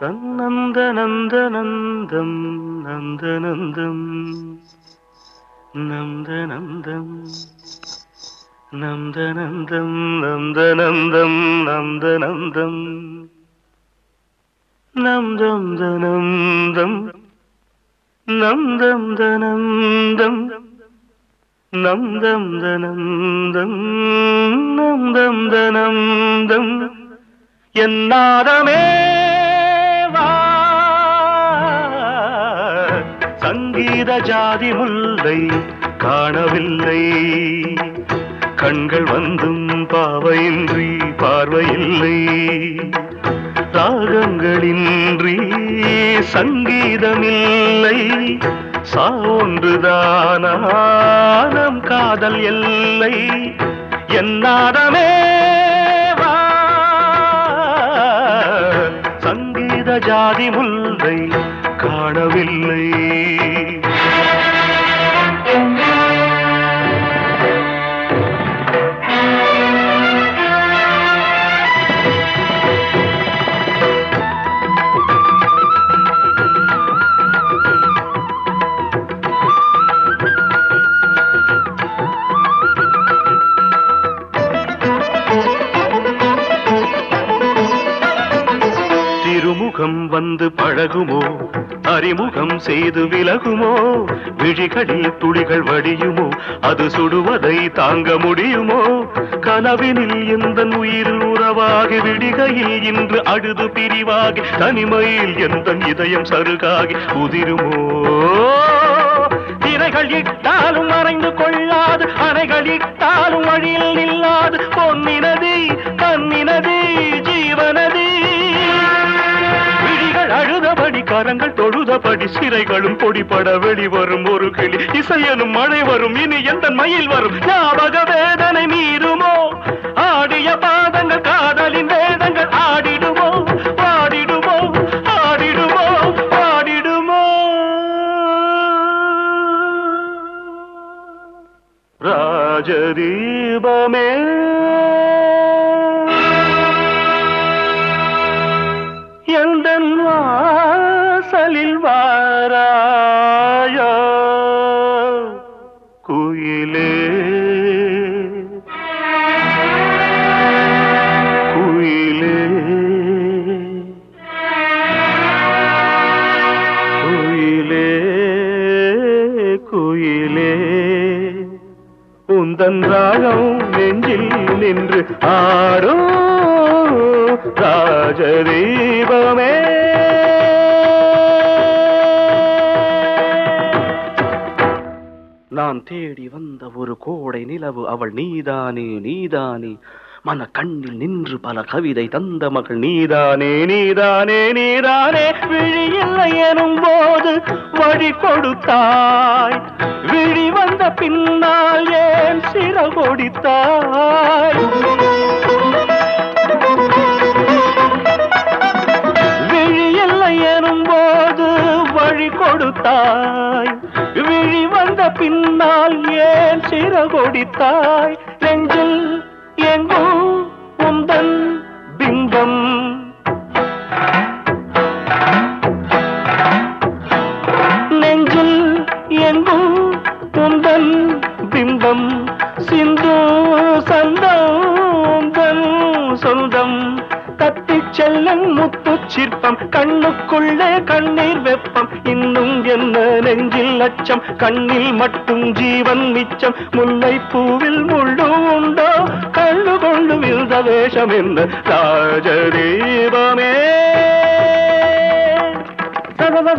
நந்தநந்தநந்தம் நந்த நந்தம் நந்த நந்தம் நந்த நந்தம் நந்த நந்தம் நந்த நந்தம் நந்த நந்தம் நந்தம் தனந்தம் நந்தம் தனந்தம் நந்தம் தனந்தம் நந்தம் தனந்தம் என்னாதமே வா சங்கீத ஜாதி முல்லை காணவில்லை. கண்கள் வந்தும் பாவையின்றி பார்வையில்லை. ராகங்களின்றி சங்கீதமில்லை. சான்றுதானம் காதல் எல்லை. என்னாதமே வா. சங்கீத ஜாதி முல்லை காணவில்லை. திருமுகம் வந்து பழகுமோ? அறிமுகம் செய்து விலகுமோ? விழிகளில் துளிகள் வடியுமோ? அது சுடுவதை தாங்க முடியுமோ? கனவினில் எந்த உயிரில் உறவாகி விடிகையில் இன்று அழுது பிரிவாகி தனிமையில் எந்த இதயம் சருகாகி உதிருமோ? திரைகள் இட்டாலும் மறைந்து கொள்ளாது அறைகள் இட்டாலும் வழியில் கரங்கள் தொழுதபடி சிறைகளும் பொடிபட வெளிவரும் ஒரு கிளி. இசையனும் மழை வரும் இனி எந்த மயில் வரும்? ஞாபக வேதனை மீறுமோ? ஆடிய பாதங்கள் காதலின் வேதங்கள் ஆடிடுமோ? பாடிடுமோ? ஆடிடுமோ? பாடிடுமோ? ராஜதீபமே. குயிலே. உந்தன் ராகம் நெஞ்சில் நின்று ஆடும் ராஜதீபமே. நான் தேடி வந்த ஒரு கோடை நிலவு அவள் நீதானே நீதானே. மன கண்ணில் நின்று பல கவிதை தந்த மகள் நீதானே நீதானே நீதானே விழியில்லை எனும் போது வழி கொடுத்தாய். விழி வந்த பின்னால் ஏன் சிறகொடித்தாய் விழியில்லை எனும் போது வழி கொடுத்தாய். விழி வந்த பின்னால் ஏன் சிறகொடித்தாய் நெஞ்சில் எங்கும் உந்தன் பிம்பம். நெஞ்சில் எங்கும் உந்தன் பிம்பம். சிந்து முத்து சிற்பம் கண்ணுக்குள்ளே கண்ணீர் வெப்பம். இன்னும் என்ன நெஞ்சில் அச்சம்? கண்ணில் மட்டும் ஜீவன் மிச்சம். முல்லை பூவில் முள்ளு உண்டோ? கள்ளு கொண்டு விழுந்த வேஷம் என்ன? ராஜதீபமே.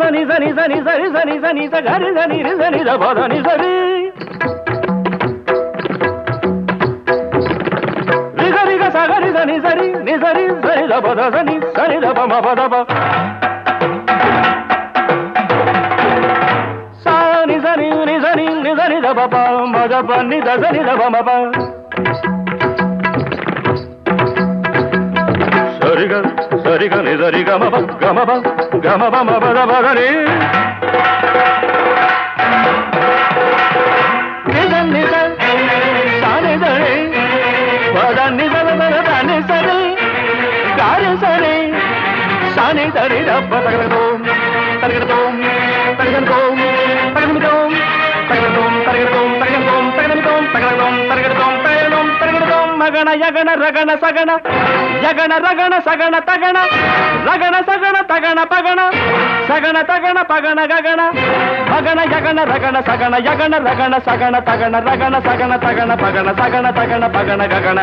சனி சனி சனி சரி சனி சனி சரி சனி சனி சனி சரி சகரி சனி சரி நி சரி சரி சனி సరిదబ మబదబ సాని సని ని సని ని సని దబ ప మదబ ని ద సని దబ మబ సరిగ సరిగ ని సరిగ మబ గమబ గమబ మబదబ గని దని దని దబ్బ తగలగదోం తగలగదోం తగలగదోం తగలగదోం తగలగదోం తగలగదోం తగలగదోం తగలగదోం తగలగదోం తగలగదోం తగలగదోం తగలగదోం మగణ యగణ రగణ సగణ యగణ రగణ సగణ తగణ రగణ సగణ తగణ పగణ సగణ తగణ పగణ గగణ భగణ యగణ రగణ సగణ యగణ రగణ సగణ తగణ రగణ సగణ తగణ పగణ సగణ తగణ పగణ గగణ